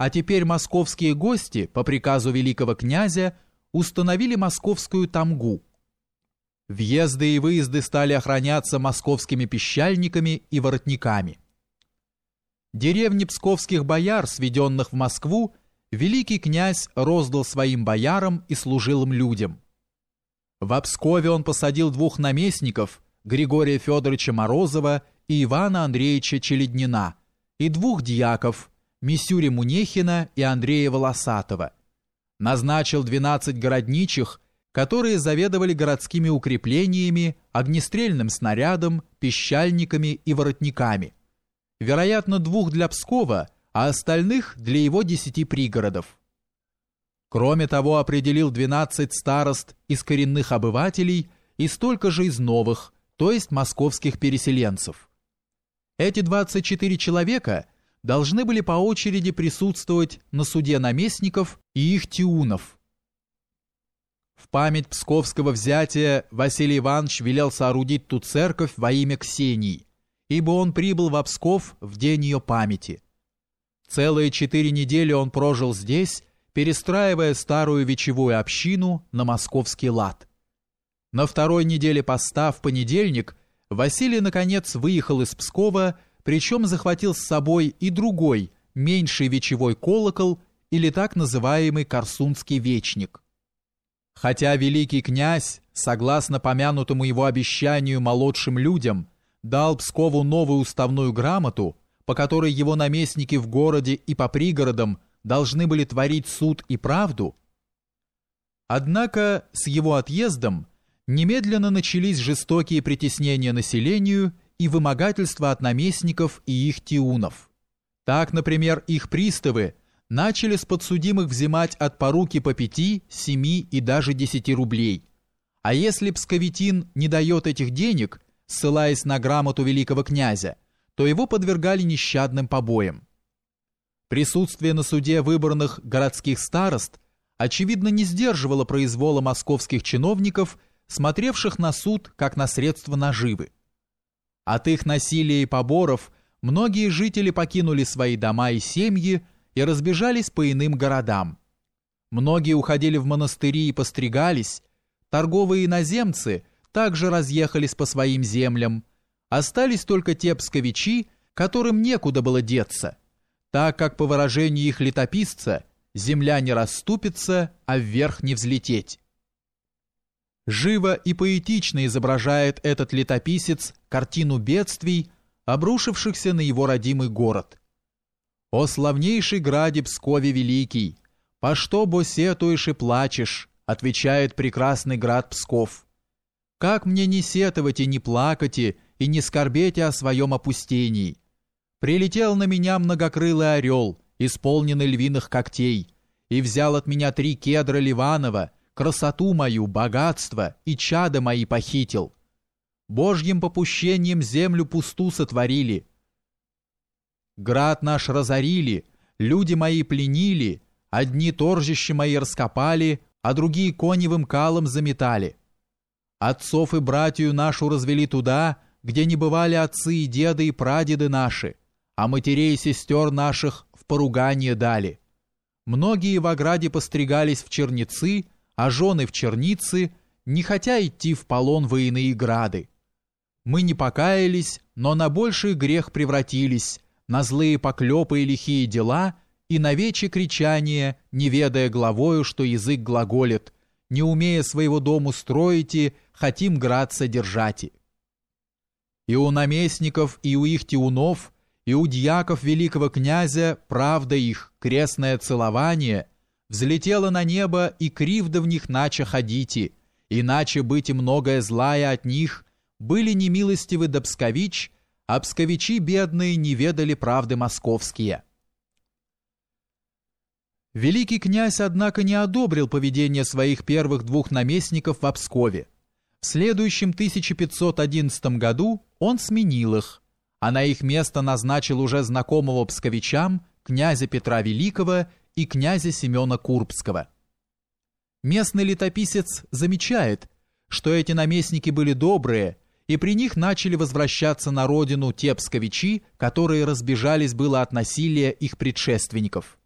А теперь московские гости по приказу великого князя установили московскую тамгу. Въезды и выезды стали охраняться московскими пищальниками и воротниками. Деревни псковских бояр, сведенных в Москву, великий князь роздал своим боярам и служилым людям. В Пскове он посадил двух наместников, Григория Федоровича Морозова и Ивана Андреевича Челеднина, и двух дьяков, Мисюри Мунехина и Андрея Волосатого. Назначил 12 городничих, которые заведовали городскими укреплениями, огнестрельным снарядом, пищальниками и воротниками. Вероятно, двух для Пскова, а остальных для его десяти пригородов. Кроме того, определил 12 старост из коренных обывателей и столько же из новых, то есть московских переселенцев. Эти 24 человека – должны были по очереди присутствовать на суде наместников и их тиунов. В память псковского взятия Василий Иванович велел соорудить ту церковь во имя Ксении, ибо он прибыл в Псков в день ее памяти. Целые четыре недели он прожил здесь, перестраивая старую вечевую общину на московский лад. На второй неделе поста в понедельник Василий, наконец, выехал из Пскова причем захватил с собой и другой, меньший вечевой колокол или так называемый Корсунский вечник. Хотя великий князь, согласно помянутому его обещанию молодшим людям, дал Пскову новую уставную грамоту, по которой его наместники в городе и по пригородам должны были творить суд и правду, однако с его отъездом немедленно начались жестокие притеснения населению и вымогательства от наместников и их тиунов. Так, например, их приставы начали с подсудимых взимать от поруки по пяти, семи и даже десяти рублей. А если псковитин не дает этих денег, ссылаясь на грамоту великого князя, то его подвергали нещадным побоям. Присутствие на суде выбранных городских старост очевидно не сдерживало произвола московских чиновников, смотревших на суд как на средство наживы. От их насилия и поборов многие жители покинули свои дома и семьи и разбежались по иным городам. Многие уходили в монастыри и постригались, торговые иноземцы также разъехались по своим землям, остались только те псковичи, которым некуда было деться, так как, по выражению их летописца, земля не расступится, а вверх не взлететь. Живо и поэтично изображает этот летописец картину бедствий, обрушившихся на его родимый город. «О славнейший граде Пскове Великий! По что бо сетуешь и плачешь?» отвечает прекрасный град Псков. «Как мне не сетовать и не плакать и не скорбеть о своем опустении? Прилетел на меня многокрылый орел, исполненный львиных когтей, и взял от меня три кедра Ливанова, красоту мою, богатство и чада мои похитил. Божьим попущением землю пусту сотворили. Град наш разорили, люди мои пленили, одни торжища мои раскопали, а другие коневым калом заметали. Отцов и братью нашу развели туда, где не бывали отцы и деды и прадеды наши, а матерей и сестер наших в поругание дали. Многие в ограде постригались в черницы, а жены в черницы, не хотя идти в полон в иные грады. Мы не покаялись, но на больший грех превратились, на злые поклепы и лихие дела и на вече кричание, не ведая главою, что язык глаголит, не умея своего дому строите, хотим град содержати. И у наместников, и у их тиунов, и у дьяков великого князя правда их, крестное целование, взлетела на небо, и кривда в них нача ходите, иначе быть и многое злая от них, были немилостивы до Пскович, а псковичи бедные не ведали правды московские. Великий князь, однако, не одобрил поведение своих первых двух наместников в Пскове. В следующем 1511 году он сменил их, а на их место назначил уже знакомого псковичам князя Петра Великого и князя Семена Курбского. Местный летописец замечает, что эти наместники были добрые, и при них начали возвращаться на родину те псковичи, которые разбежались было от насилия их предшественников.